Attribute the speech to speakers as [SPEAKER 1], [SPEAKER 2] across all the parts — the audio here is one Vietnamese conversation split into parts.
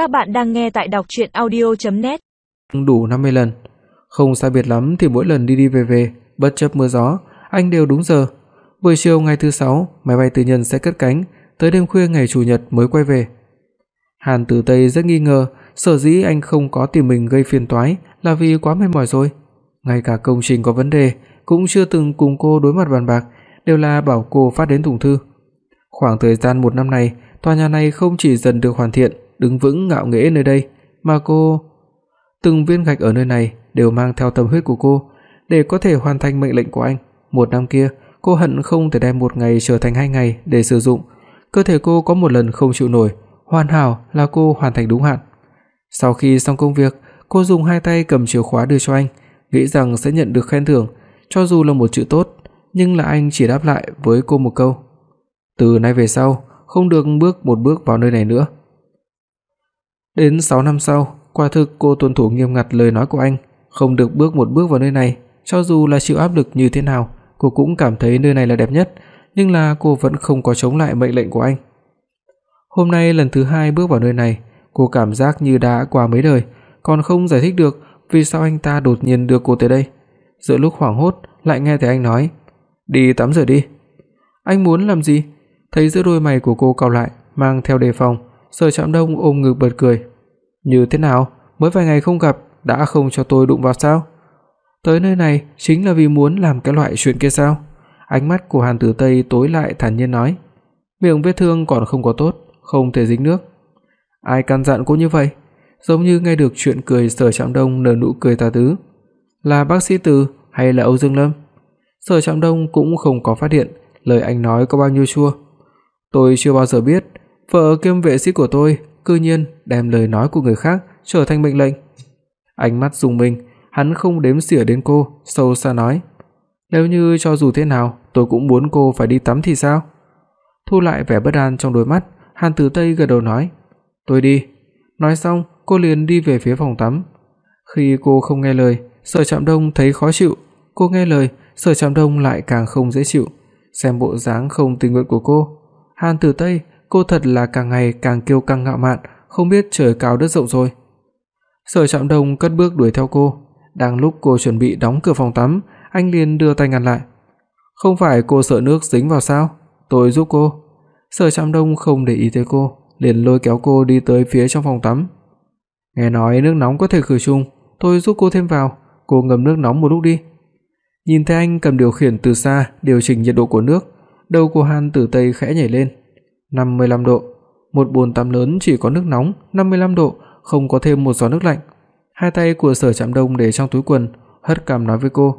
[SPEAKER 1] Các bạn đang nghe tại đọc audio net
[SPEAKER 2] Đủ 50 lần, không sai biệt lắm thì mỗi lần đi đi về về, bất chấp mưa gió, anh đều đúng giờ. Buổi chiều ngày thứ sáu, máy bay tư nhân sẽ cất cánh, tới đêm khuya ngày chủ nhật mới quay về. Hàn Tử Tây rất nghi ngờ, sở dĩ anh không có tìm mình gây phiền toái là vì quá mệt mỏi rồi. Ngay cả công trình có vấn đề cũng chưa từng cùng cô đối mặt bàn bạc, đều là bảo cô phát đến thùng thư. Khoảng thời gian một năm này, tòa nhà này không chỉ dần được hoàn thiện, đứng vững ngạo nghễ nơi đây, mà cô từng viên gạch ở nơi này đều mang theo tâm huyết của cô, để có thể hoàn thành mệnh lệnh của anh. Một năm kia, cô hận không thể đem một ngày trở thành hai ngày để sử dụng. Cơ thể cô có một lần không chịu nổi, hoàn hảo là cô hoàn thành đúng hạn. Sau khi xong công việc, cô dùng hai tay cầm chìa khóa đưa cho anh, nghĩ rằng sẽ nhận được khen thưởng, cho dù là một chữ tốt, nhưng là anh chỉ đáp lại với cô một câu: "Từ nay về sau, không được bước một bước vào nơi này nữa." Đến 6 năm sau, quả thực cô tuân thủ nghiêm ngặt lời nói của anh, không được bước một bước vào nơi này, cho dù là chịu áp lực như thế nào, cô cũng cảm thấy nơi này là đẹp nhất, nhưng là cô vẫn không có chống lại mệnh lệnh của anh. Hôm nay lần thứ hai bước vào nơi này, cô cảm giác như đã qua mấy đời, còn không giải thích được vì sao anh ta đột nhiên đưa cô tới đây. Giữa lúc hoảng hốt, lại nghe thấy anh nói: "Đi tắm rửa đi." Anh muốn làm gì? Thấy giữa đôi mày của cô cau lại, mang theo đề phòng, Sở Trạm Đông ôm ngực bật cười. "Như thế nào, mới vài ngày không gặp đã không cho tôi đụng vào sao? Tới nơi này chính là vì muốn làm cái loại chuyện kia sao?" Ánh mắt của Hàn Tử Tây tối lại thản nhiên nói. Miệng vết thương còn không có tốt, không thể dính nước. Ai căn dặn cô như vậy? Giống như nghe được chuyện cười Sở Trạm Đông nở nụ cười tà tứ. Là bác sĩ Từ hay là Âu Dương Lâm? Sở Trạm Đông cũng không có phát hiện lời anh nói có bao nhiêu chua. Tôi chưa bao giờ biết vợ kiêm vệ sĩ của tôi cư nhiên đem lời nói của người khác trở thành mệnh lệnh. Ánh mắt dùng mình, hắn không đếm xỉa đến cô, sâu xa nói: "Nếu như cho dù thế nào, tôi cũng muốn cô phải đi tắm thì sao?" Thu lại vẻ bất an trong đôi mắt, Hàn Tử Tây gật đầu nói: "Tôi đi." Nói xong, cô liền đi về phía phòng tắm. Khi cô không nghe lời, Sở Trạm Đông thấy khó chịu, cô nghe lời, Sở Trạm Đông lại càng không dễ chịu. Xem bộ dáng không tình nguyện của cô, Hàn Tử Tây, cô thật là càng ngày càng kiêu căng ngạo mạn, không biết trời cao đất rộng rồi. Sở Trạm Đông cất bước đuổi theo cô, đang lúc cô chuẩn bị đóng cửa phòng tắm, anh liền đưa tay ngăn lại. "Không phải cô sợ nước dính vào sao? Tôi giúp cô." Sở Trạm Đông không để ý tới cô, liền lôi kéo cô đi tới phía trong phòng tắm. "Nghe nói nước nóng có thể khử trùng, tôi giúp cô thêm vào, cô ngâm nước nóng một lúc đi." Nhìn thấy anh cầm điều khiển từ xa điều chỉnh nhiệt độ của nước, đầu của Hàn Tử Tây khẽ nhảy lên. 55 độ, một bồn tắm lớn chỉ có nước nóng, 55 độ, không có thêm một giọt nước lạnh. Hai tay của Sở Trạm Đông để trong túi quần, hất cằm nói với cô: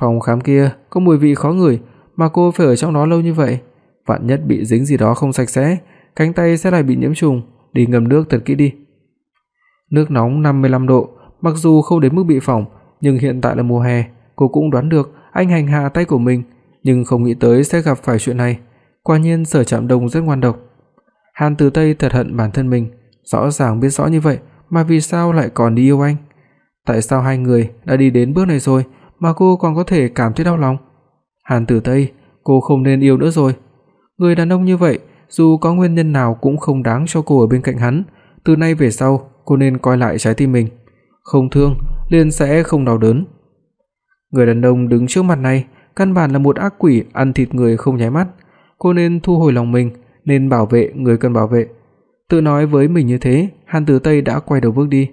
[SPEAKER 2] "Phòng khám kia có mùi vị khó ngửi, mà cô phải ở trong đó lâu như vậy, vạn nhất bị dính gì đó không sạch sẽ, cánh tay sẽ lại bị nhiễm trùng, đi ngâm nước thật kỹ đi." Nước nóng 55 độ, mặc dù không đến mức bị phỏng, nhưng hiện tại là mùa hè, cô cũng đoán được anh hành hạ tay của mình, nhưng không nghĩ tới sẽ gặp phải chuyện này. Quả nhiên Sở Trạm Đông rất ngoan độc. Hàn Từ Tây thật hận bản thân mình, rõ ràng biết rõ như vậy mà vì sao lại còn đi yêu anh? Tại sao hai người đã đi đến bước này rồi mà cô còn có thể cảm thấy đau lòng? Hàn Tử Tây, cô không nên yêu nữa rồi. Người đàn ông như vậy, dù có nguyên nhân nào cũng không đáng cho cô ở bên cạnh hắn, từ nay về sau, cô nên coi lại trái tim mình. Không thương liền sẽ không đau đớn. Người đàn ông đứng trước mặt này căn bản là một ác quỷ ăn thịt người không nháy mắt, cô nên thu hồi lòng mình, nên bảo vệ người cần bảo vệ. Tự nói với mình như thế, Hàn Tử Tây đã quay đầu bước đi,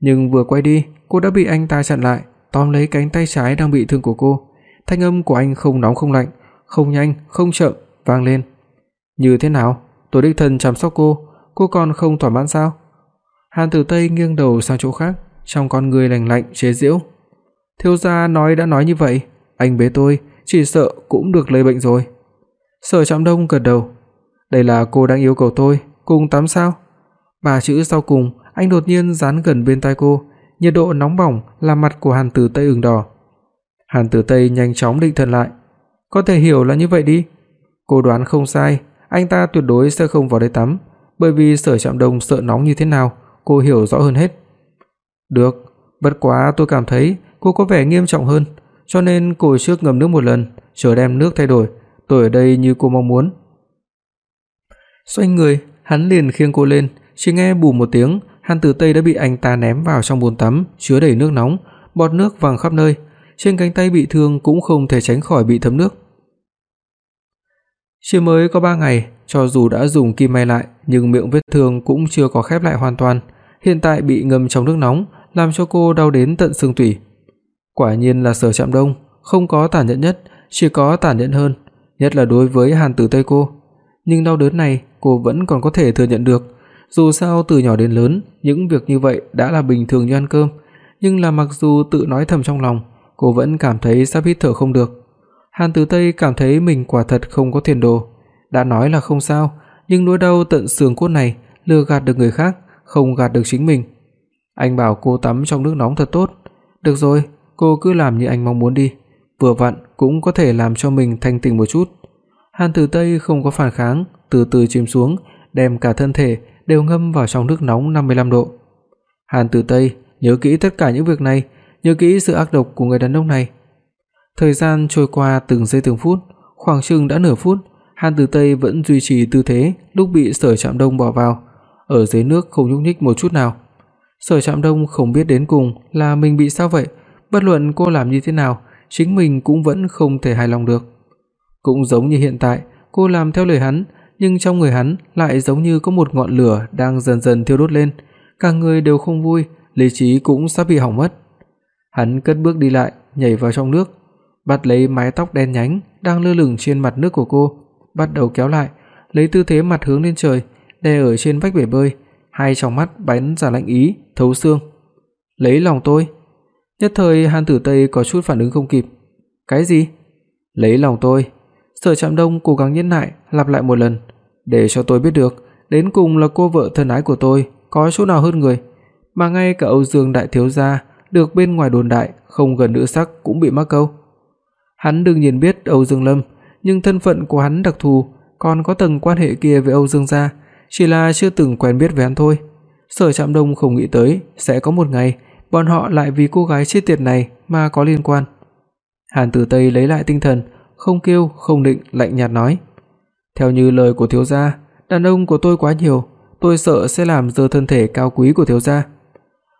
[SPEAKER 2] nhưng vừa quay đi, cô đã bị anh ta chặn lại, tóm lấy cánh tay trái đang bị thương của cô. Thanh âm của anh không nóng không lạnh, không nhanh không chậm vang lên. "Như thế nào? Tôi đích thân chăm sóc cô, cô còn không thỏa mãn sao?" Hàn Tử Tây nghiêng đầu sang chỗ khác, trong con người lạnh lạnh chế giễu. "Thiếu gia nói đã nói như vậy, anh bế tôi, chỉ sợ cũng được lây bệnh rồi." Sở Trạm Đông gật đầu. "Đây là cô đang yêu cầu tôi cùng tắm sao?" Ba chữ sau cùng, anh đột nhiên dán gần bên tai cô, nhiệt độ nóng bỏng làm mặt của Hàn Tử Tây ửng đỏ. Hàn Tử Tây nhanh chóng định thần lại. Có thể hiểu là như vậy đi. Cô đoán không sai, anh ta tuyệt đối sẽ không vào đây tắm, bởi vì Sở Trạm Đông sợ nóng như thế nào, cô hiểu rõ hơn hết. Được, bất quá tôi cảm thấy cô có vẻ nghiêm trọng hơn, cho nên cô trước ngâm nước một lần, chờ đem nước thay đổi, tôi ở đây như cô mong muốn. Xoay người, hắn liền khiêng cô lên, chỉ nghe bùm một tiếng, Hàn Tử Tây đã bị anh ta ném vào trong bồn tắm chứa đầy nước nóng, bọt nước văng khắp nơi, trên cánh tay bị thương cũng không thể tránh khỏi bị thấm nước. Chỉ mới có 3 ngày, cho dù đã dùng kim may lại, nhưng miệng vết thương cũng chưa có khép lại hoàn toàn, hiện tại bị ngâm trong nước nóng, làm cho cô đau đến tận xương tủy. Quả nhiên là Sở Trạm Đông, không có tàn nhẫn nhất, chỉ có tàn nhẫn hơn, nhất là đối với Hàn Tử Tây cô. Nhưng đau đớn này cô vẫn còn có thể thừa nhận được, dù sao từ nhỏ đến lớn, những việc như vậy đã là bình thường như ăn cơm, nhưng là mặc dù tự nói thầm trong lòng, cô vẫn cảm thấy sắp hít thở không được. Hàn Tử Tây cảm thấy mình quả thật không có tiền đồ, đã nói là không sao, nhưng nỗi đau tận xương cốt này lừa gạt được người khác, không gạt được chính mình. Anh bảo cô tắm trong nước nóng thật tốt. Được rồi, cô cứ làm như anh mong muốn đi, vừa vặn cũng có thể làm cho mình thanh tỉnh một chút. Hàn Tử Tây không có phản kháng, từ từ chìm xuống, đem cả thân thể đều ngâm vào trong nước nóng 55 độ. Hàn Tử Tây, nhớ kỹ tất cả những việc này, nhớ kỹ sự ác độc của người đàn ông này. Thời gian trôi qua từng giây từng phút, khoảng chừng đã nửa phút, Hàn Tử Tây vẫn duy trì tư thế lúc bị Sở Trạm Đông bỏ vào, ở dưới nước không nhúc nhích một chút nào. Sở Trạm Đông không biết đến cùng là mình bị sao vậy, bất luận cô làm như thế nào, chính mình cũng vẫn không thể hài lòng được. Cũng giống như hiện tại, cô làm theo lời hắn, nhưng trong người hắn lại giống như có một ngọn lửa đang dần dần thiêu đốt lên, cả người đều không vui, lý trí cũng sắp bị hỏng mất. Hắn cất bước đi lại, nhảy vào trong nước, bắt lấy mái tóc đen nhánh đang lơ lửng trên mặt nước của cô, bắt đầu kéo lại, lấy tư thế mặt hướng lên trời, đè ở trên vách bể bơi, hai tròng mắt bắn ra lạnh ý, thấu xương. "Lấy lòng tôi?" Nhất thời Hàn Tử Tây có chút phản ứng không kịp. "Cái gì?" "Lấy lòng tôi." Sở Trạm Đông cố gắng nhẫn nại, lặp lại một lần, "Để cho tôi biết được, đến cùng là cô vợ thân ái của tôi có chỗ nào hơn người, mà ngay cả Âu Dương đại thiếu gia được bên ngoài đồn đại không gần nữ sắc cũng bị mắc câu." Hắn đương nhiên biết Âu Dương Lâm, nhưng thân phận của hắn đặc thù, còn có tầng quan hệ kia với Âu Dương gia, chỉ là chưa từng quen biết với hắn thôi. Sở Trạm Đông không nghĩ tới sẽ có một ngày bọn họ lại vì cô gái chết tiệt này mà có liên quan. Hàn Tử Tây lấy lại tinh thần, không kêu, không định, lạnh nhạt nói: "Theo như lời của thiếu gia, đàn ông của tôi quá nhiều, tôi sợ sẽ làm dơ thân thể cao quý của thiếu gia.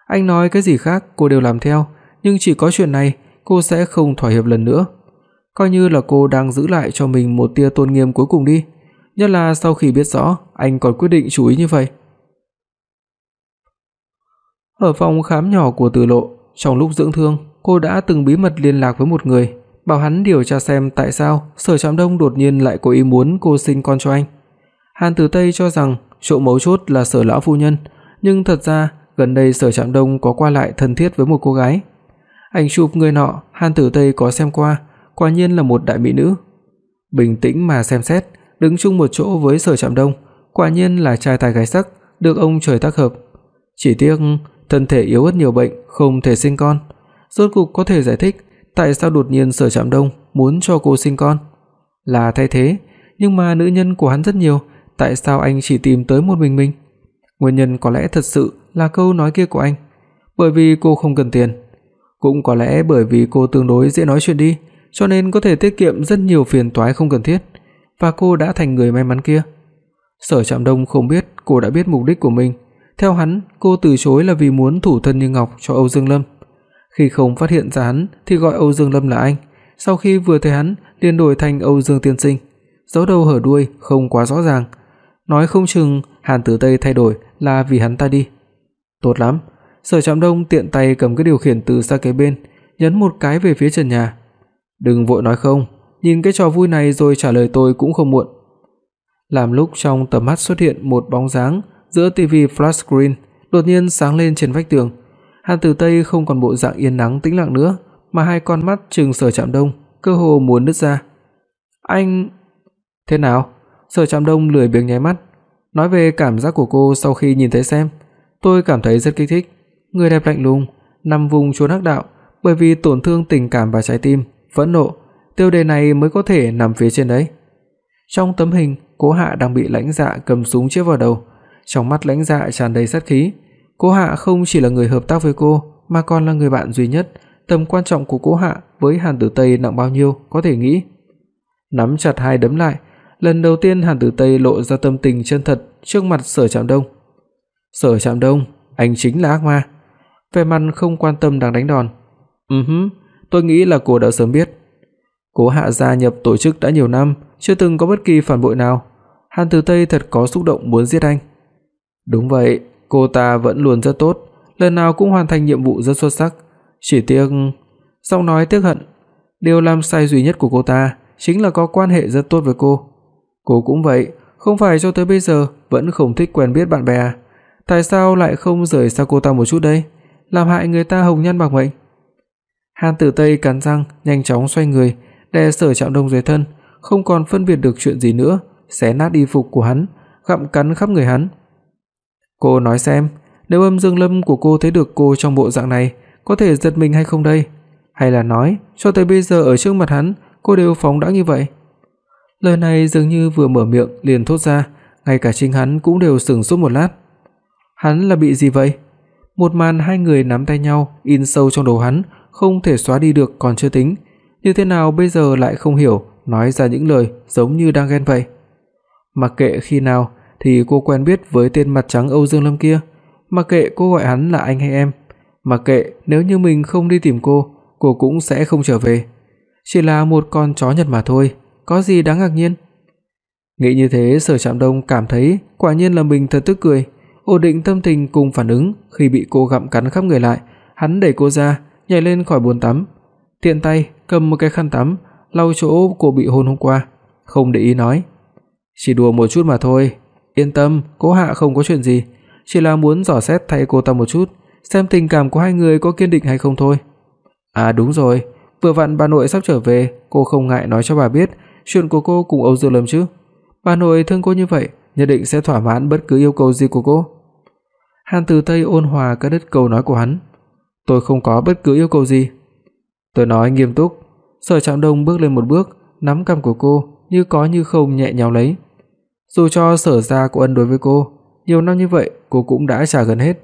[SPEAKER 2] Anh nói cái gì khác cô đều làm theo, nhưng chỉ có chuyện này cô sẽ không thỏa hiệp lần nữa." coi như là cô đang giữ lại cho mình một tia tôn nghiêm cuối cùng đi, nhất là sau khi biết rõ anh còn quyết định chú ý như vậy. Ở phòng khám nhỏ của Từ Lộ, trong lúc dưỡng thương, cô đã từng bí mật liên lạc với một người, bảo hắn điều tra xem tại sao Sở Trạm Đông đột nhiên lại có ý muốn cô sinh con cho anh. Hàn Tử Tây cho rằng chỗ mấu chốt là Sở lão phu nhân, nhưng thật ra gần đây Sở Trạm Đông có qua lại thân thiết với một cô gái. Ảnh chụp người nọ, Hàn Tử Tây có xem qua, quả nhiên là một đại mỹ nữ. Bình tĩnh mà xem xét, đứng chung một chỗ với Sở Trạm Đông, quả nhiên là trai tài gái sắc, được ông trời tác hợp. Chỉ tiếc thân thể yếu ớt nhiều bệnh, không thể sinh con. Rốt cục có thể giải thích tại sao đột nhiên Sở Trạm Đông muốn cho cô sinh con. Là thay thế, nhưng mà nữ nhân của hắn rất nhiều, tại sao anh chỉ tìm tới một mình mình? Nguyên nhân có lẽ thật sự là câu nói kia của anh, bởi vì cô không cần tiền, cũng có lẽ bởi vì cô tương đối dễ nói chuyện đi, cho nên có thể tiết kiệm rất nhiều phiền toái không cần thiết, và cô đã thành người may mắn kia. Sở Trạm Đông không biết cô đã biết mục đích của mình, theo hắn, cô từ chối là vì muốn thủ thân như ngọc cho Âu Dương Lâm. Khi không phát hiện ra hắn thì gọi Âu Dương Lâm là anh, sau khi vừa thấy hắn liền đổi thành Âu Dương tiên sinh. Giấu đầu hở đuôi không quá rõ ràng, nói không chừng Hàn Tử Tây thay đổi là vì hắn ta đi. Tốt lắm, Sở Trạm Đông tiện tay cầm cái điều khiển từ xa kế bên, nhấn một cái về phía trần nhà. Đừng vội nói không, nhìn cái trò vui này rồi trả lời tôi cũng không muộn. Làm lúc trong tầm mắt xuất hiện một bóng dáng giữa tivi flash screen đột nhiên sáng lên trên vách tường. Hàn Tử Tây không còn bộ dạng yên nắng tĩnh lặng nữa, mà hai con mắt trừng Sở Trạm Đông, cơ hồ muốn nứt ra. "Anh thế nào?" Sở Trạm Đông lười biếng nháy mắt, nói về cảm giác của cô sau khi nhìn thấy xem, tôi cảm thấy rất kích thích. Người đẹp lạnh lùng, nằm vùng chốn hắc đạo, bởi vì tổn thương tình cảm và trái tim, phẫn nộ, tiêu đề này mới có thể nằm phía trên đấy. Trong tấm hình, Cố Hạ đang bị Lãnh Dạ cầm súng chĩa vào đầu, trong mắt Lãnh Dạ tràn đầy sát khí. Cố Hạ không chỉ là người hợp tác với cô, mà còn là người bạn duy nhất, tầm quan trọng của Cố Hạ với Hàn Tử Tây nặng bao nhiêu có thể nghĩ. Nắm chặt hai đấm lại, lần đầu tiên Hàn Tử Tây lộ ra tâm tình chân thật trước mặt Sở Trạm Đông. Sở Trạm Đông, anh chính là ác ma. Vẻ mặt không quan tâm đang đánh đòn. Ừm hứ, tôi nghĩ là cô đã sớm biết. Cố Hạ gia nhập tổ chức đã nhiều năm, chưa từng có bất kỳ phản bội nào. Hàn Tử Tây thật có xúc động muốn giết anh. Đúng vậy, cô ta vẫn luôn rất tốt, lần nào cũng hoàn thành nhiệm vụ rất xuất sắc, chỉ tiếc, giọng nói tiếc hận, điều làm sai duy nhất của cô ta chính là có quan hệ rất tốt với cô. Cô cũng vậy, không phải cho tới bây giờ vẫn không thích quen biết bạn bè à? Tại sao lại không rời xa cô ta một chút đây? Làm hại người ta hồng nhan bạc mệnh. Hàn Tử Tây cắn răng, nhanh chóng xoay người, đè Sở Trạm Đông dưới thân, không còn phân biệt được chuyện gì nữa, xé nát y phục của hắn, gặm cắn khắp người hắn. Cô nói xem, nếu Âm Dương Lâm của cô thấy được cô trong bộ dạng này, có thể giật mình hay không đây? Hay là nói, cho tới bây giờ ở trước mặt hắn, cô đều phóng đãng như vậy? Lời này dường như vừa mở miệng liền thốt ra, ngay cả chính hắn cũng đều sững sốt một lát. Hắn là bị gì vậy? Một màn hai người nắm tay nhau in sâu trong đầu hắn, không thể xóa đi được còn chưa tính, như thế nào bây giờ lại không hiểu, nói ra những lời giống như đang ghen vậy. Mặc kệ khi nào thì cô quen biết với tên mặt trắng Âu Dương Lâm kia, mặc kệ cô gọi hắn là anh hay em, mặc kệ nếu như mình không đi tìm cô, cô cũng sẽ không trở về. Chỉ là một con chó Nhật mà thôi, có gì đáng ngạc nhiên. Nghĩ như thế, Sở Trạm Đông cảm thấy quả nhiên là mình thật tức cười, ổn định tâm tình cùng phản ứng khi bị cô gặm cắn khắp người lại, hắn đẩy cô ra, nhảy lên khỏi bồn tắm, tiện tay cầm một cái khăn tắm lau chỗ cô bị hôn hôm qua, không để ý nói: "Chỉ đùa một chút mà thôi, yên tâm, Cố Hạ không có chuyện gì, chỉ là muốn dò xét thay cô ta một chút, xem tình cảm của hai người có kiên định hay không thôi." "À đúng rồi, vừa vặn bà nội sắp trở về, cô không ngại nói cho bà biết chuyện của cô cùng Âu Dương Lâm chứ? Bà nội thương cô như vậy, nhất định sẽ thỏa mãn bất cứ yêu cầu gì của cô." Hàn Từ Tây ôn hòa cắt đứt câu nói của hắn. "Tôi không có bất cứ yêu cầu gì." Tôi nói nghiêm túc. Sở Trạm Đông bước lên một bước, nắm cằm của cô, như có như không nhẹ nhàng lấy. Dù cho Sở gia của ân đối với cô, nhiều năm như vậy cô cũng đã trả gần hết,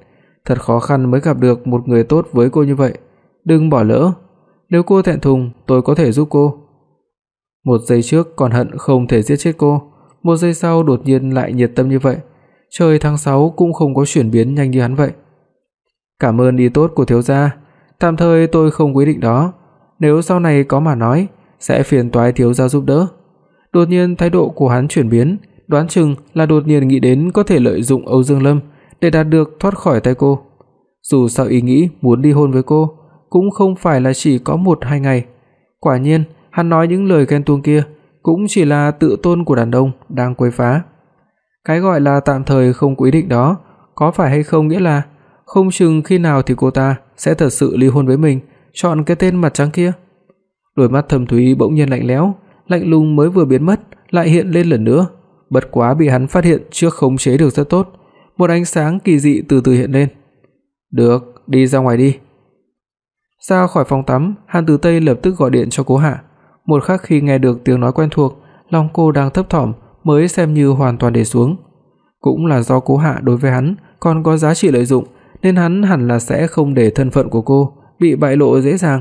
[SPEAKER 2] thật khó khăn mới gặp được một người tốt với cô như vậy. Đừng bỏ lỡ, nếu cô thẹn thùng, tôi có thể giúp cô. Một giây trước còn hận không thể giết chết cô, một giây sau đột nhiên lại nhiệt tâm như vậy. Trời tháng 6 cũng không có chuyển biến nhanh như hắn vậy. Cảm ơn ý tốt của thiếu gia, tạm thời tôi không quyết định đó, nếu sau này có mà nói, sẽ phiền toái thiếu gia giúp đỡ. Đột nhiên thái độ của hắn chuyển biến, đoán chừng là đột nhiên nghĩ đến có thể lợi dụng Âu Dương Lâm để đạt được thoát khỏi tay cô. Dù sao ý nghĩ muốn ly hôn với cô cũng không phải là chỉ có một hai ngày. Quả nhiên, hắn nói những lời ghen tuông kia cũng chỉ là tự tôn của đàn ông đang quấy phá. Cái gọi là tạm thời không có ý định đó, có phải hay không nghĩa là không chừng khi nào thì cô ta sẽ thật sự ly hôn với mình chọn cái tên mặt trắng kia. Đôi mắt thâm thúy bỗng nhiên lạnh lẽo, lạnh lùng mới vừa biến mất lại hiện lên lần nữa, bất quá bị hắn phát hiện trước khống chế được rất tốt, một ánh sáng kỳ dị từ từ hiện lên. "Được, đi ra ngoài đi." Ra khỏi phòng tắm, Hàn Tử Tây lập tức gọi điện cho Cố Hạ. Một khắc khi nghe được tiếng nói quen thuộc, lòng cô đang thấp thỏm mới xem như hoàn toàn để xuống. Cũng là do Cố Hạ đối với hắn còn có giá trị lợi dụng, nên hắn hẳn là sẽ không để thân phận của cô bị bại lộ dễ dàng.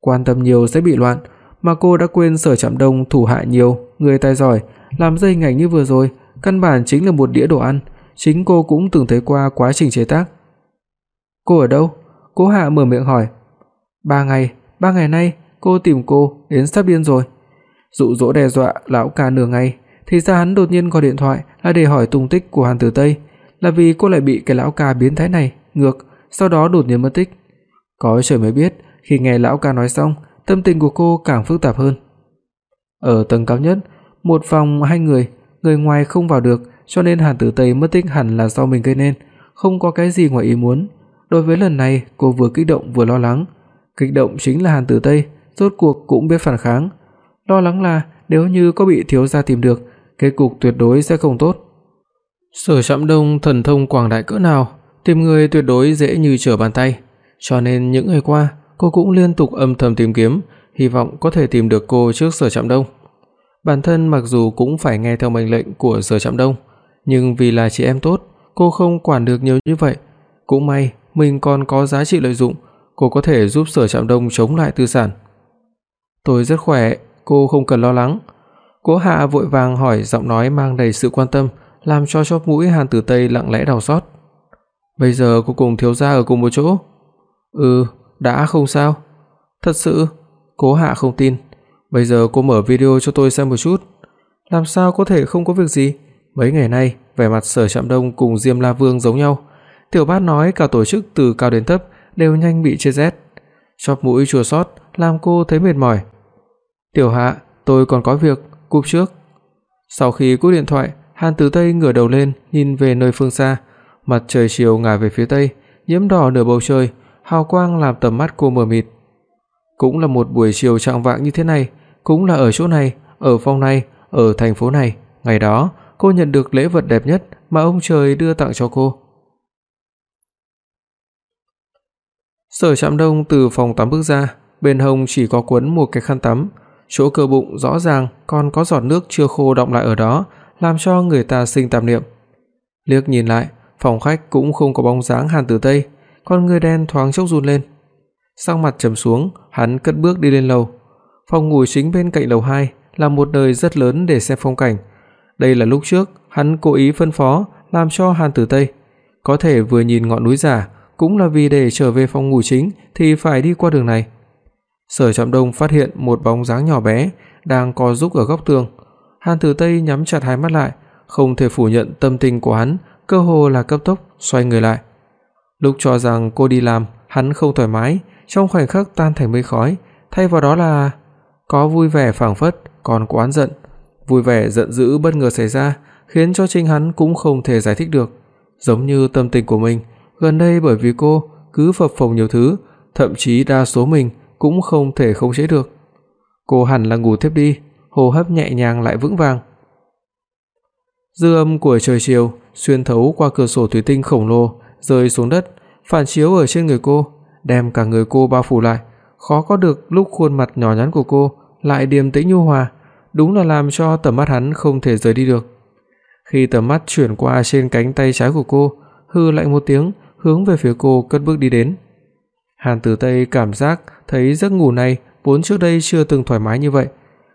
[SPEAKER 2] Quan tâm nhiều sẽ bị loạn, mà cô đã quên Sở Trạm Đông thủ hạ nhiều, người tài giỏi, làm dây ngành như vừa rồi, căn bản chính là một đĩa đồ ăn, chính cô cũng từng thấy qua quá trình chế tác. "Cô ở đâu?" Cố Hạ mở miệng hỏi. "3 ngày, 3 ngày nay cô tìm cô đến sắp điên rồi." Dụ dỗ đe dọa lão ca nửa ngày, thì ra hắn đột nhiên gọi điện thoại là để hỏi tung tích của Hàn Tử Tây, là vì cô lại bị cái lão ca biến thái này ngược, sau đó đột nhiên mất tích. Có trời mới biết, khi nghe lão ca nói xong, tâm tình của cô càng phức tạp hơn. Ở tầng cao nhất, một phòng hai người, người ngoài không vào được, cho nên Hàn Tử Tây mất tích hẳn là do mình gây nên, không có cái gì ngoài ý muốn. Đối với lần này, cô vừa kích động vừa lo lắng. Kích động chính là Hàn Tử Tây, rốt cuộc cũng biết phản kháng. Lo lắng là nếu như có bị thiếu gia tìm được, kết cục tuyệt đối sẽ không tốt. Sở Trạm Đông thần thông quảng đại cỡ nào, tìm người tuyệt đối dễ như trở bàn tay cho nên những ngày qua cô cũng liên tục âm thầm tìm kiếm, hy vọng có thể tìm được cô trước Sở Trạm Đông. Bản thân mặc dù cũng phải nghe theo mệnh lệnh của Sở Trạm Đông, nhưng vì là chị em tốt, cô không quản được nhiều như vậy. Cũng may mình còn có giá trị lợi dụng, cô có thể giúp Sở Trạm Đông chống lại tư sản. Tôi rất khỏe, cô không cần lo lắng. Cố Hạ vội vàng hỏi giọng nói mang đầy sự quan tâm, làm cho chóp mũi Hàn Tử Tây lặng lẽ đau xót. Bây giờ cô cùng thiếu gia ở cùng một chỗ? Ừ, đã không sao. Thật sự? Cố Hạ không tin. Bây giờ cô mở video cho tôi xem một chút. Làm sao có thể không có việc gì? Mấy ngày nay, vẻ mặt Sở Trạm Đông cùng Diêm La Vương giống nhau. Tiểu Bát nói cả tổ chức từ cao đến thấp đều nhanh bị chết rét. Chóp mũi chua xót làm cô thấy mệt mỏi. "Tiểu Hạ, tôi còn có việc, cúp trước." Sau khi cúp điện thoại, Hàn Tử Tây ngửa đầu lên, nhìn về nơi phương xa, mặt trời chiều ngả về phía tây, nhiễm đỏ nửa bầu trời, hào quang làm tầm mắt cô mờ mịt. Cũng là một buổi chiều trạng vạng như thế này, cũng là ở chỗ này, ở phòng này, ở thành phố này, ngày đó cô nhận được lễ vật đẹp nhất mà ông trời đưa tặng cho cô. Sở Trạm Đông từ phòng tắm bước ra, bên hông chỉ có quấn một cái khăn tắm, chỗ cơ bụng rõ ràng còn có giọt nước chưa khô đọng lại ở đó, làm cho người ta sinh tạp niệm. Liếc nhìn lại, phòng khách cũng không có bóng dáng Hàn Tử Tây, con người đen thoáng chốc run lên. Sắc mặt trầm xuống, hắn cất bước đi lên lầu. Phòng ngủ chính bên cạnh lầu 2 là một nơi rất lớn để xem phong cảnh. Đây là lúc trước hắn cố ý phân phó làm cho Hàn Tử Tây có thể vừa nhìn ngọn núi giả, cũng là vì để trở về phòng ngủ chính thì phải đi qua đường này. Sở Trạm Đông phát hiện một bóng dáng nhỏ bé đang co rúm ở góc tường. Hàn Tử Tây nhắm chặt hai mắt lại, không thể phủ nhận tâm tình của hắn, cơ hồ là cấp tốc xoay người lại. Lúc cho rằng cô đi làm, hắn không thoải mái, trong khoảnh khắc tan thành mây khói, thay vào đó là có vui vẻ phảng phất, còn có oán giận. Vui vẻ giận dữ bất ngờ xảy ra, khiến cho chính hắn cũng không thể giải thích được, giống như tâm tình của mình, gần đây bởi vì cô cứ phập phồng nhiều thứ, thậm chí đa số mình cũng không thể khống chế được. Cô hẳn là ngủ thiếp đi, hô hấp nhẹ nhàng lại vững vàng. Dư âm của trời chiều xuyên thấu qua cửa sổ thủy tinh khổng lồ rơi xuống đất, phản chiếu ở trên người cô, đem cả người cô bao phủ lại, khó có được lúc khuôn mặt nhỏ nhắn của cô lại điềm tĩnh nhu hòa, đúng là làm cho tầm mắt hắn không thể rời đi được. Khi tầm mắt chuyển qua trên cánh tay trái của cô, hừ lạnh một tiếng, hướng về phía cô cất bước đi đến. Hàn Tử Tây cảm giác thấy giấc ngủ này vốn trước đây chưa từng thoải mái như vậy,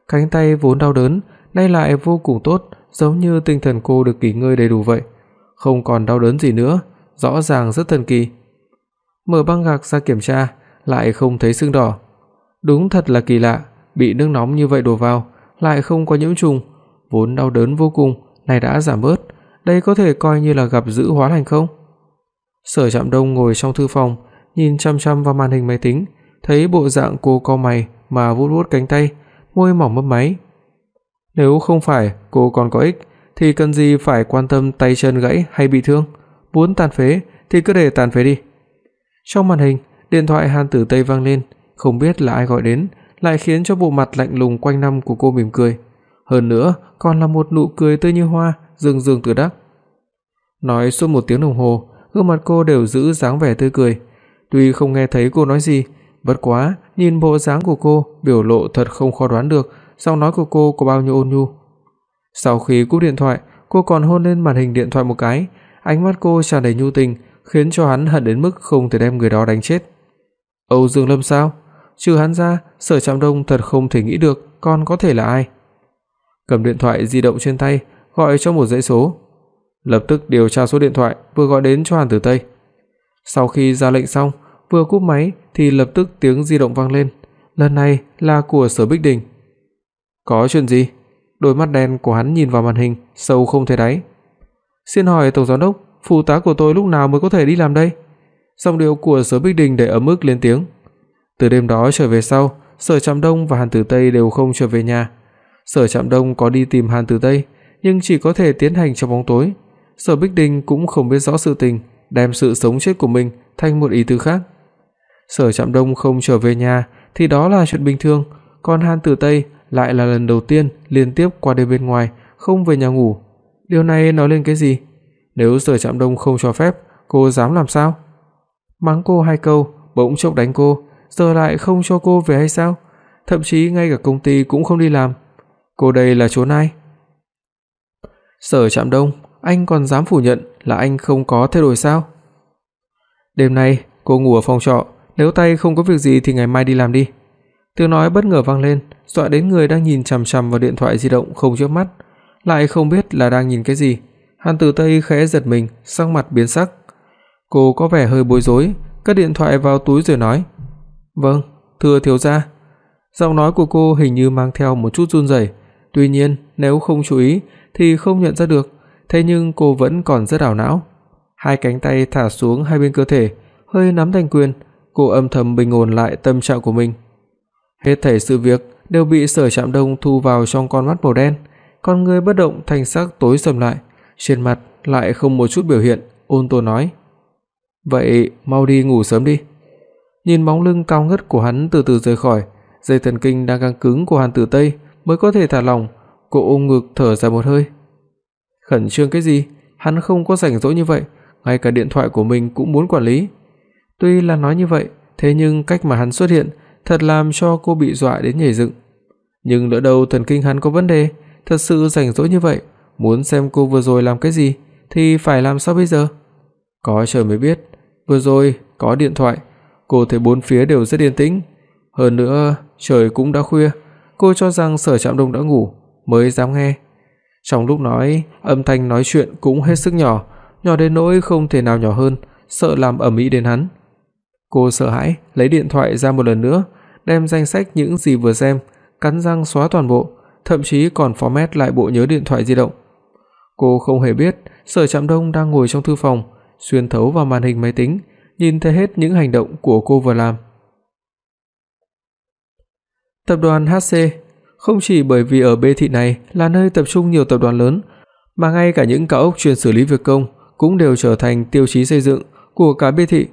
[SPEAKER 2] cánh tay vốn đau đớn, nay lại vô cùng tốt, giống như tinh thần cô được nghỉ ngơi đầy đủ vậy, không còn đau đớn gì nữa, rõ ràng rất thần kỳ. Mở băng gạc ra kiểm tra, lại không thấy sưng đỏ. Đúng thật là kỳ lạ, bị nước nóng như vậy đổ vào, lại không có nhiễm trùng, vốn đau đớn vô cùng, này đã giảm bớt, đây có thể coi như là gặp dữ hóa lành không? Sở Trạm Đông ngồi trong thư phòng, nhìn chăm chăm vào màn hình máy tính, thấy bộ dạng cô cau mày mà vuốt vuốt cánh tay, môi mỏng mấp máy. Nếu không phải cô còn có ích thì cần gì phải quan tâm tay chân gãy hay bị thương, muốn tàn phế thì cứ để tàn phế đi. Trong màn hình, điện thoại Hàn Tử Tây vang lên, không biết là ai gọi đến, lại khiến cho bộ mặt lạnh lùng quanh năm của cô mỉm cười, hơn nữa còn là một nụ cười tươi như hoa, dương dương tự đắc. Nói suốt một tiếng đồng hồ, gương mặt cô đều giữ dáng vẻ tươi cười, tuy không nghe thấy cô nói gì, bất quá nhìn bộ dáng của cô, biểu lộ thật không khó đoán được giọng nói của cô có bao nhiêu ôn nhu. Sau khi cúp điện thoại, cô còn hôn lên màn hình điện thoại một cái, ánh mắt cô tràn đầy nhu tình, khiến cho hắn hận đến mức không thể đem người đó đánh chết. Âu Dương Lâm sao? Trừ hắn ra, Sở Trạm Đông thật không thể nghĩ được con có thể là ai. Cầm điện thoại di động trên tay, gọi cho một dãy số. Lập tức điều tra số điện thoại vừa gọi đến cho Hàn Tử Tây. Sau khi ra lệnh xong, vừa cúp máy thì lập tức tiếng di động vang lên, lần này là của Sở Bích Đình. Có chuyện gì? Đôi mắt đen của hắn nhìn vào màn hình, sâu không thấy đáy. "Xin hỏi tổng giám đốc, phụ tá của tôi lúc nào mới có thể đi làm đây?" Giọng điệu của Sở Bích Đình đầy ấm ức lên tiếng. Từ đêm đó trở về sau, Sở Trạm Đông và Hàn Tử Tây đều không trở về nhà. Sở Trạm Đông có đi tìm Hàn Tử Tây, nhưng chỉ có thể tiến hành trong bóng tối. Sở Bích Đình cũng không biết rõ sự tình, đem sự sống chết của mình thành một ý tứ khác. Sở Trạm Đông không trở về nhà thì đó là chuyện bình thường, còn Hàn Tử Tây lại là lần đầu tiên liên tiếp qua đêm bên ngoài, không về nhà ngủ. Điều này nói lên cái gì? Nếu Sở Trạm Đông không cho phép, cô dám làm sao? Mắng cô hai câu, bỗng chốc đánh cô, giờ lại không cho cô về hay sao? Thậm chí ngay cả công ty cũng không đi làm. Cô đây là chỗ ai? Sở Trạm Đông, anh còn dám phủ nhận là anh không có thay đổi sao? Đêm nay cô ngủ ở phòng trọ, nếu tay không có việc gì thì ngày mai đi làm đi. Tiếng nói bất ngờ vang lên, dọa đến người đang nhìn chằm chằm vào điện thoại di động không chớp mắt, lại không biết là đang nhìn cái gì. Hàn Tử Tây khẽ giật mình, sắc mặt biến sắc. Cô có vẻ hơi bối rối, cất điện thoại vào túi rồi nói: "Vâng, thưa thiếu gia." Giọng nói của cô hình như mang theo một chút run rẩy, tuy nhiên nếu không chú ý thì không nhận ra được, thế nhưng cô vẫn còn rất ảo não. Hai cánh tay thả xuống hai bên cơ thể, hơi nắm thành quyền, cô âm thầm bình ổn lại tâm trạng của mình. Hết thảy sự việc đều bị Sở Trạm Đông thu vào trong con mắt màu đen, con người bất động thành sắc tối sầm lại, trên mặt lại không một chút biểu hiện, ôn tồn nói: "Vậy mau đi ngủ sớm đi." Nhìn bóng lưng cao ngất của hắn từ từ rời khỏi, dây thần kinh đang căng cứng của Hàn Tử Tây mới có thể thả lỏng, cô ôm ngực thở dài một hơi. Khẩn trương cái gì, hắn không có rảnh rỗi như vậy, ngay cả điện thoại của mình cũng muốn quản lý. Tuy là nói như vậy, thế nhưng cách mà hắn xuất hiện thật làm cho cô bị dọa đến nhảy dựng. Nhưng lỡ đâu thần kinh hắn có vấn đề, thật sự rảnh rỗi như vậy, muốn xem cô vừa rồi làm cái gì thì phải làm sao bây giờ? Có trời mới biết, vừa rồi có điện thoại, cô thấy bốn phía đều rất yên tĩnh, hơn nữa trời cũng đã khuya, cô cho rằng Sở Trạm Đông đã ngủ mới dám nghe. Trong lúc nói, âm thanh nói chuyện cũng hết sức nhỏ, nhỏ đến nỗi không thể nào nhỏ hơn, sợ làm ầm ĩ đến hắn. Cô sợ hãi, lấy điện thoại ra một lần nữa, đem danh sách những gì vừa xem, cắn răng xóa toàn bộ, thậm chí còn format lại bộ nhớ điện thoại di động. Cô không hề biết Sở Trạm Đông đang ngồi trong thư phòng, xuyên thấu vào màn hình máy tính, nhìn thấy hết những hành động của cô vừa làm. Tập đoàn HC không chỉ bởi vì ở bê thị này là nơi tập trung nhiều tập đoàn lớn, mà ngay cả những cao ốc chuyên xử lý việc công cũng đều trở thành tiêu chí xây dựng của cả bê thị.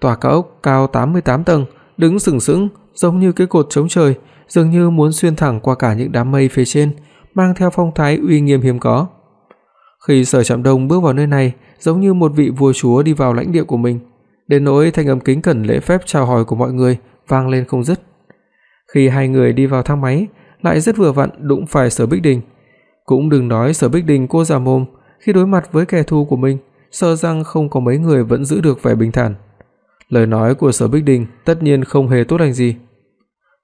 [SPEAKER 2] Tòa cao ốc cao 88 tầng, đứng sừng sững giống như cái cột chống trời, dường như muốn xuyên thẳng qua cả những đám mây phía trên, mang theo phong thái uy nghiêm hiếm có. Khi Sở Trạm Đông bước vào nơi này, giống như một vị vua chúa đi vào lãnh địa của mình, đến nỗi thanh âm kính cẩn lễ phép chào hỏi của mọi người vang lên không dứt. Khi hai người đi vào thang máy, lại rất vừa vặn đụng phải Sở Bích Đình. Cũng đừng nói Sở Bích Đình cô già mồm, khi đối mặt với kẻ thù của mình, sợ rằng không có mấy người vẫn giữ được vẻ bình thản. Lời nói của Sở Bích Đình tất nhiên không hề tốt lành gì.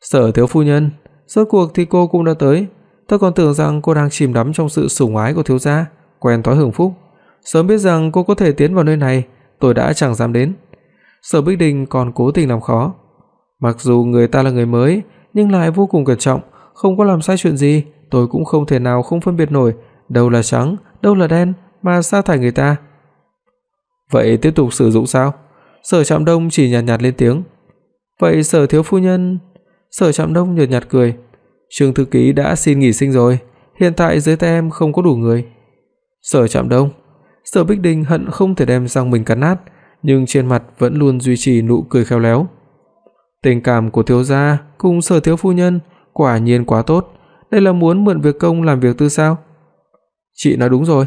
[SPEAKER 2] "Sở thiếu phu nhân, rốt cuộc thì cô cũng đã tới, tôi còn tưởng rằng cô đang chìm đắm trong sự sủng ái của thiếu gia, quen thói hưởng phúc. Sớm biết rằng cô có thể tiến vào nơi này, tôi đã chẳng dám đến." Sở Bích Đình còn cố tình làm khó. Mặc dù người ta là người mới, nhưng lại vô cùng cẩn trọng, không có làm sai chuyện gì, tôi cũng không thể nào không phân biệt nổi đâu là trắng, đâu là đen mà sa thải người ta. Vậy tiếp tục sử dụng sao? Sở Trạm Đông chỉ nhàn nhạt, nhạt lên tiếng. Vậy Sở thiếu phu nhân? Sở Trạm Đông nhợt nhạt cười. Trương thư ký đã xin nghỉ sinh rồi, hiện tại dưới tay em không có đủ người. Sở Trạm Đông, Sở Bích Đình hận không thể đem răng mình cắn nát, nhưng trên mặt vẫn luôn duy trì nụ cười khéo léo. Tình cảm của thiếu gia cùng Sở thiếu phu nhân quả nhiên quá tốt, đây là muốn mượn việc công làm việc tư sao? Chị nói đúng rồi.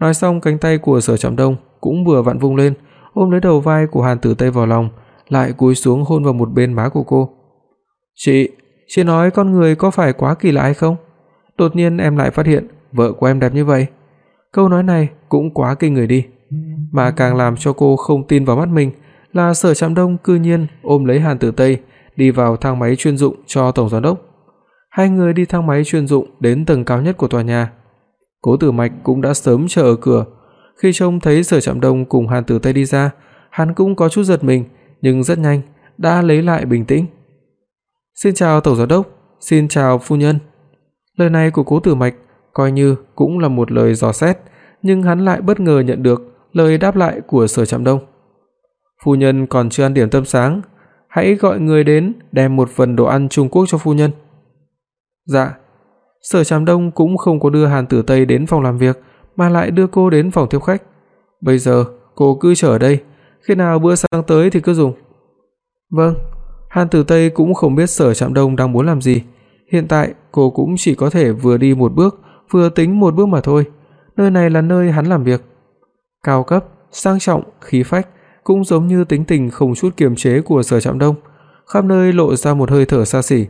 [SPEAKER 2] Nói xong cánh tay của Sở Trạm Đông cũng vừa vặn vung lên, ôm lấy đầu vai của Hàn Tử Tây vào lòng, lại cúi xuống hôn vào một bên má của cô. "Chị, chị nói con người có phải quá kỳ lạ hay không? Đột nhiên em lại phát hiện vợ của em đẹp như vậy." Câu nói này cũng quá kinh người đi, mà càng làm cho cô không tin vào mắt mình là Sở Trạm Đông cư nhiên ôm lấy Hàn Tử Tây đi vào thang máy chuyên dụng cho tổng giám đốc. Hai người đi thang máy chuyên dụng đến tầng cao nhất của tòa nhà. Cố Tử Mạch cũng đã sớm chờ ở cửa, khi trông thấy Sở Trạm Đông cùng Hàn Tử Tây đi ra, hắn cũng có chút giật mình, nhưng rất nhanh đã lấy lại bình tĩnh. "Xin chào tổng giám đốc, xin chào phu nhân." Lời này của Cố Tử Mạch coi như cũng là một lời dò xét, nhưng hắn lại bất ngờ nhận được lời đáp lại của Sở Trạm Đông. "Phu nhân còn chưa ăn điểm tâm sáng, hãy gọi người đến đem một phần đồ ăn Trung Quốc cho phu nhân." "Dạ." Sở Trạm Đông cũng không có đưa Hàn Tử Tây đến phòng làm việc, mà lại đưa cô đến phòng tiếp khách. Bây giờ cô cứ chờ ở đây, khi nào bữa sáng tới thì cứ dùng. Vâng, Hàn Tử Tây cũng không biết Sở Trạm Đông đang muốn làm gì, hiện tại cô cũng chỉ có thể vừa đi một bước, vừa tính một bước mà thôi. Nơi này là nơi hắn làm việc. Cao cấp, sang trọng, khí phách, cũng giống như tính tình không chút kiềm chế của Sở Trạm Đông, khắp nơi lộ ra một hơi thở xa xỉ.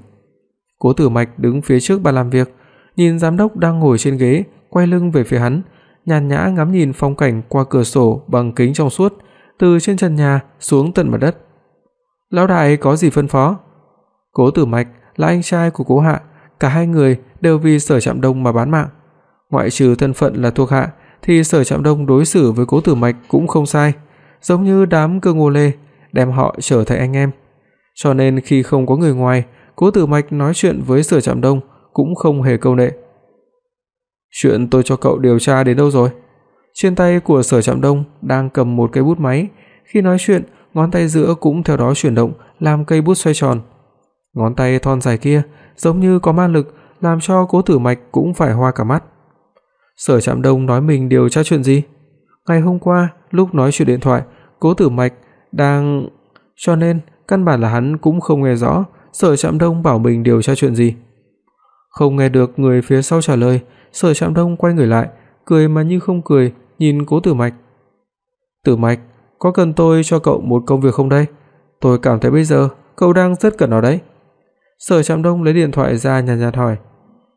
[SPEAKER 2] Cố Tử Mạch đứng phía trước bàn làm việc, nhìn giám đốc đang ngồi trên ghế, quay lưng về phía hắn, nhàn nhã ngắm nhìn phong cảnh qua cửa sổ bằng kính trong suốt, từ trên trần nhà xuống tận mặt đất. "Lão đại có gì phân phó?" Cố Tử Mạch là anh trai của Cố Hạ, cả hai người đều vì Sở Trạm Đông mà bán mạng. Ngoại trừ thân phận là thuộc hạ thì Sở Trạm Đông đối xử với Cố Tử Mạch cũng không sai, giống như đám cơ ngô lê, đem họ trở thành anh em. Cho nên khi không có người ngoài, Cố Tử Mạch nói chuyện với Sở Trạm Đông cũng không hề câu nệ. "Chuyện tôi cho cậu điều tra đến đâu rồi?" Trên tay của Sở Trạm Đông đang cầm một cây bút máy, khi nói chuyện, ngón tay giữa cũng theo đó chuyển động, làm cây bút xoay tròn. Ngón tay thon dài kia giống như có ma lực, làm cho Cố Tử Mạch cũng phải hoa cả mắt. Sở Trạm Đông nói mình điều tra chuyện gì? Ngày hôm qua, lúc nói chuyện điện thoại, Cố Tử Mạch đang cho nên căn bản là hắn cũng không nghe rõ Sở Trạm Đông bảo mình điều tra chuyện gì. Không nghe được người phía sau trả lời, Sở Trạm Đông quay người lại, cười mà như không cười, nhìn Cố Tử Mạch. "Tử Mạch, có cần tôi cho cậu một công việc không đây? Tôi cảm thấy bây giờ cậu đang rất cần nó đấy." Sở Trạm Đông lấy điện thoại ra nhàn nhạt hỏi,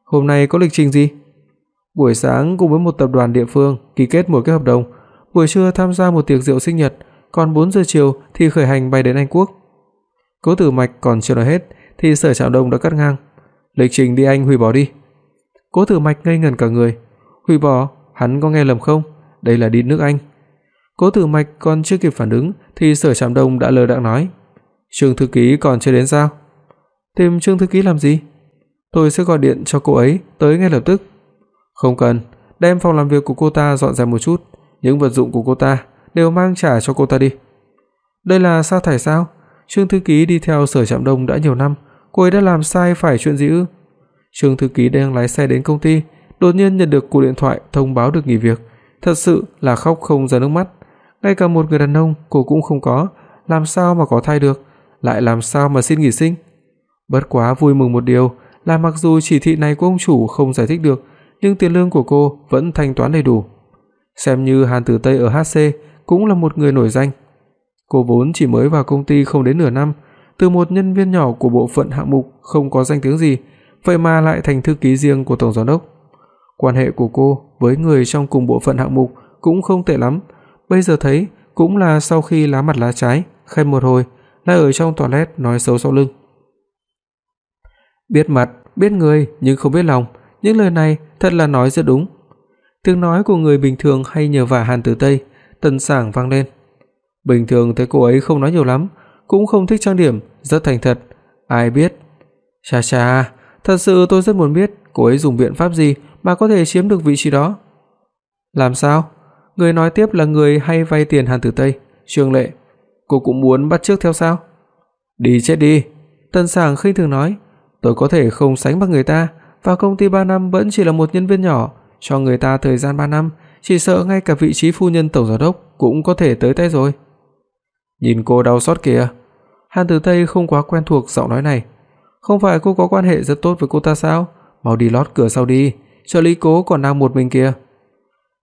[SPEAKER 2] "Hôm nay có lịch trình gì?" Buổi sáng cùng với một tập đoàn địa phương ký kết một cái hợp đồng, buổi trưa tham gia một tiệc rượu sinh nhật, còn 4 giờ chiều thì khởi hành bay đến Anh Quốc. Cố Tử Mạch còn chưa nói hết thì Sở Trạm Đông đã cắt ngang, "Lịch trình đi Anh hủy bỏ đi." Cố Tử Mạch ngây ngẩn cả người, "Hủy bỏ? Hắn có nghe lầm không? Đây là đi nước Anh." Cố Tử Mạch còn chưa kịp phản ứng thì Sở Trạm Đông đã lờ đãng nói, "Trương thư ký còn chưa đến sao?" "Tìm Trương thư ký làm gì?" "Tôi sẽ gọi điện cho cô ấy tới ngay lập tức." "Không cần, đem phòng làm việc của cô ta dọn dẹp một chút, những vật dụng của cô ta đều mang trả cho cô ta đi." "Đây là sa thải sao?" Trương thư ký đi theo Sở Trạm Đông đã nhiều năm, cô ấy đã làm sai phải chuyện gì ư? Trương thư ký đang lái xe đến công ty, đột nhiên nhận được cuộc điện thoại thông báo được nghỉ việc, thật sự là khóc không ra nước mắt. Ngay cả một người đàn ông cô cũng không có, làm sao mà có thai được, lại làm sao mà xin nghỉ sinh? Bất quá vui mừng một điều là mặc dù chỉ thị này của ông chủ không giải thích được, nhưng tiền lương của cô vẫn thanh toán đầy đủ. Xem như Hàn Tử Tây ở HC cũng là một người nổi danh. Cô vốn chỉ mới vào công ty không đến nửa năm, từ một nhân viên nhỏ của bộ phận hạng mục không có danh tiếng gì, vậy mà lại thành thư ký riêng của tổng giám đốc. Quan hệ của cô với người trong cùng bộ phận hạng mục cũng không tệ lắm, bây giờ thấy cũng là sau khi lá mặt lá trái, khen một hồi, lại ở trong toilet nói xấu sau lưng. Biết mặt, biết người nhưng không biết lòng, những lời này thật là nói rất đúng. Tiếng nói của người bình thường hay nhờ vả Hàn Tử Tây, tần sảng vang lên. Bình thường thấy cô ấy không nói nhiều lắm, cũng không thích trang điểm, rất thành thật, ai biết. Cha cha, thật sự tôi rất muốn biết cô ấy dùng biện pháp gì mà có thể chiếm được vị trí đó. Làm sao? Người nói tiếp là người hay vay tiền Hàn Tử Tây, Trương Lệ. Cô cũng muốn bắt chước theo sao? Đi chết đi. tần Sảng khinh thường nói, tôi có thể không sánh bằng người ta, vào công ty 3 năm vẫn chỉ là một nhân viên nhỏ, cho người ta thời gian 3 năm, chỉ sợ ngay cả vị trí phu nhân tổng giám đốc cũng có thể tới tay rồi. Nhìn cô đau xót kìa. Hàn Tử Tây không quá quen thuộc giọng nói này. Không phải cô có quan hệ rất tốt với cô ta sao? Mau đi lót cửa sau đi, trợ lý Cố còn đang một mình kìa.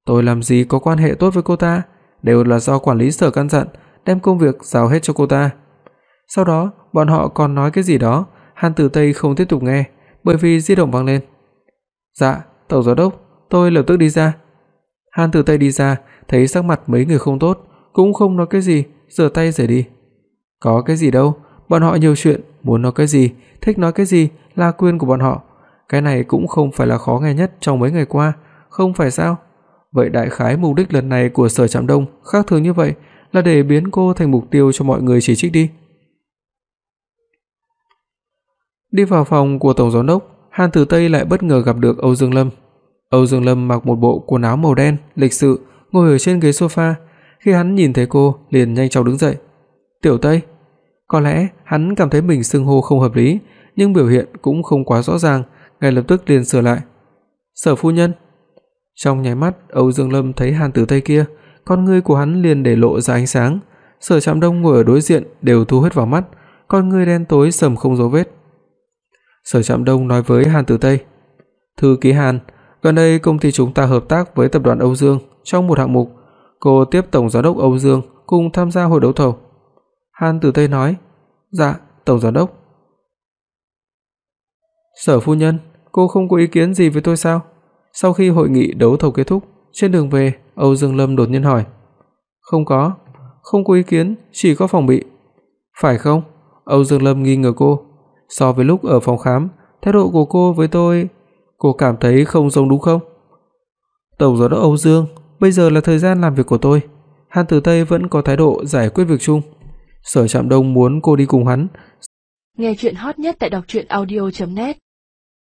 [SPEAKER 2] Tôi làm gì có quan hệ tốt với cô ta, đều là do quản lý sở căn dặn, đem công việc giao hết cho cô ta. Sau đó, bọn họ còn nói cái gì đó, Hàn Tử Tây không tiếp tục nghe, bởi vì di động vang lên. "Dạ, tổng giám đốc, tôi lập tức đi ra." Hàn Tử Tây đi ra, thấy sắc mặt mấy người không tốt, cũng không nói cái gì, rửa tay rời đi. Có cái gì đâu, bọn họ nhiều chuyện, muốn nói cái gì, thích nói cái gì là quyền của bọn họ. Cái này cũng không phải là khó nghe nhất trong mấy ngày qua, không phải sao? Vậy đại khái mục đích lần này của Sở Trạm Đông khác thường như vậy là để biến cô thành mục tiêu cho mọi người chỉ trích đi. Đi vào phòng của tổng giám đốc, Hàn Tử Tây lại bất ngờ gặp được Âu Dương Lâm. Âu Dương Lâm mặc một bộ quần áo màu đen, lịch sự, ngồi ở trên ghế sofa, khi hắn nhìn thấy cô, liền nhanh chóng đứng dậy. "Tiểu Tây." Có lẽ hắn cảm thấy mình xưng hô không hợp lý, nhưng biểu hiện cũng không quá rõ ràng, ngay lập tức liền sửa lại. "Sở phu nhân." Trong nháy mắt, Âu Dương Lâm thấy Hàn Tử Tây kia, con ngươi của hắn liền để lộ ra ánh sáng. Sở Trạm Đông ngồi ở đối diện đều thu hết vào mắt, con ngươi đen tối sầm không dấu vết. Sở Trạm Đông nói với Hàn Tử Tây: "Thư ký Hàn, gần đây công ty chúng ta hợp tác với tập đoàn Âu Dương trong một hạng mục, Cô tiếp tổng giám đốc Âu Dương cùng tham gia hội đấu thầu. Hàn Tử Tây nói: "Dạ, tổng giám đốc." "Sở phu nhân, cô không có ý kiến gì với tôi sao?" Sau khi hội nghị đấu thầu kết thúc, trên đường về, Âu Dương Lâm đột nhiên hỏi: "Không có, không có ý kiến, chỉ có phòng bị." "Phải không?" Âu Dương Lâm nghi ngờ cô. So với lúc ở phòng khám, thái độ của cô với tôi, cô cảm thấy không giống đúng không? Tổng giám đốc Âu Dương, bây giờ là thời gian làm việc của tôi, Hàn Tử Tây vẫn có thái độ giải quyết việc chung. Sở Trạm Đông muốn cô đi cùng hắn.
[SPEAKER 1] Nghe truyện hot nhất tại doctruyenaudio.net